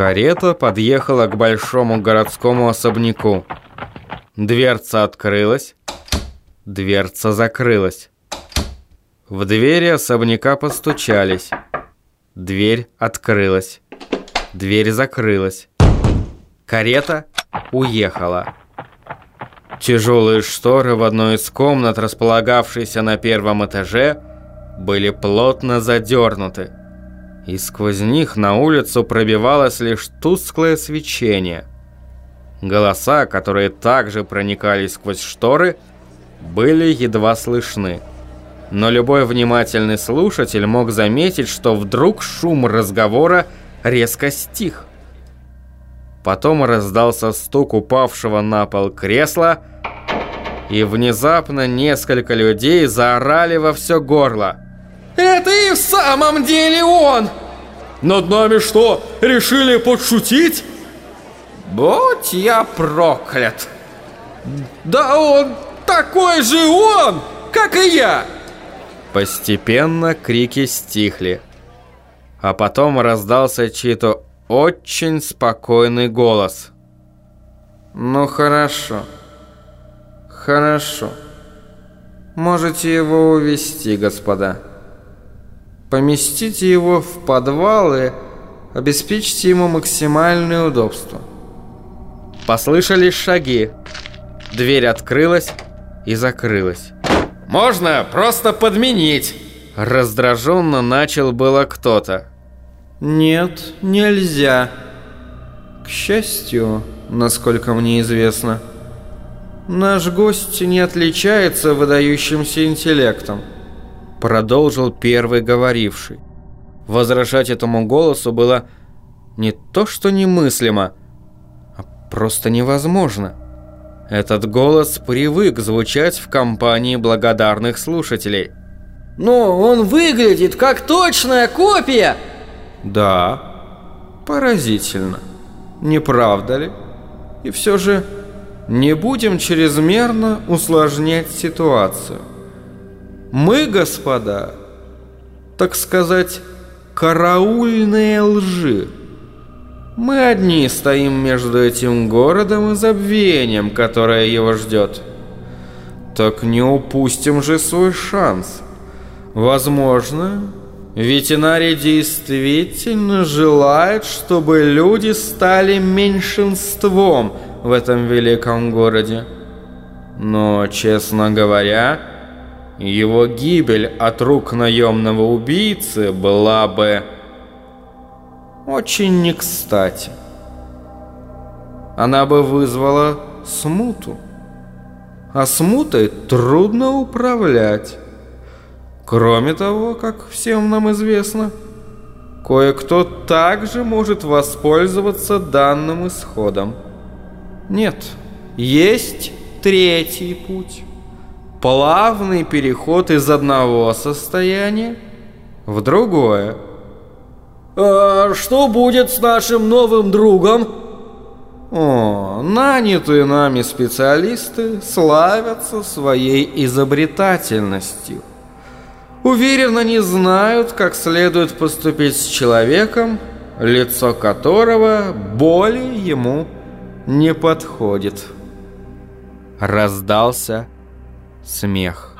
Карета подъехала к большому городскому особняку. Дверца открылась, дверца закрылась. В двери особняка постучались. Дверь открылась. Дверь закрылась. Карета уехала. Тяжелые шторы в одной из комнат, располагавшейся на первом этаже, были плотно задернуты и сквозь них на улицу пробивалось лишь тусклое свечение. Голоса, которые также проникали сквозь шторы, были едва слышны. Но любой внимательный слушатель мог заметить, что вдруг шум разговора резко стих. Потом раздался стук упавшего на пол кресла, и внезапно несколько людей заорали во все горло – это и в самом деле он! Над нами что, решили подшутить? Будь я проклят! Да он такой же он, как и я! Постепенно крики стихли, а потом раздался чей-то очень спокойный голос. «Ну хорошо, хорошо. Можете его увести, господа». Поместите его в подвал и обеспечьте ему максимальное удобство. Послышались шаги. Дверь открылась и закрылась. «Можно просто подменить!» Раздраженно начал было кто-то. «Нет, нельзя. К счастью, насколько мне известно, наш гость не отличается выдающимся интеллектом продолжил первый говоривший. Возражать этому голосу было не то что немыслимо, а просто невозможно. Этот голос привык звучать в компании благодарных слушателей. «Но он выглядит как точная копия!» «Да, поразительно. Не правда ли? И все же не будем чрезмерно усложнять ситуацию. Мы, господа, так сказать, караульные лжи. Мы одни стоим между этим городом и забвением, которое его ждет. Так не упустим же свой шанс. Возможно, ветеринарий действительно желает, чтобы люди стали меньшинством в этом великом городе. Но, честно говоря, его гибель от рук наемного убийцы была бы очень не кстати. Она бы вызвала смуту. А смутой трудно управлять. Кроме того, как всем нам известно, кое-кто также может воспользоваться данным исходом. Нет, есть третий путь плавный переход из одного состояния в другое. А что будет с нашим новым другом? О, нанятые нами специалисты славятся своей изобретательностью. Уверен, они знают, как следует поступить с человеком, лицо которого более ему не подходит. Раздался смех.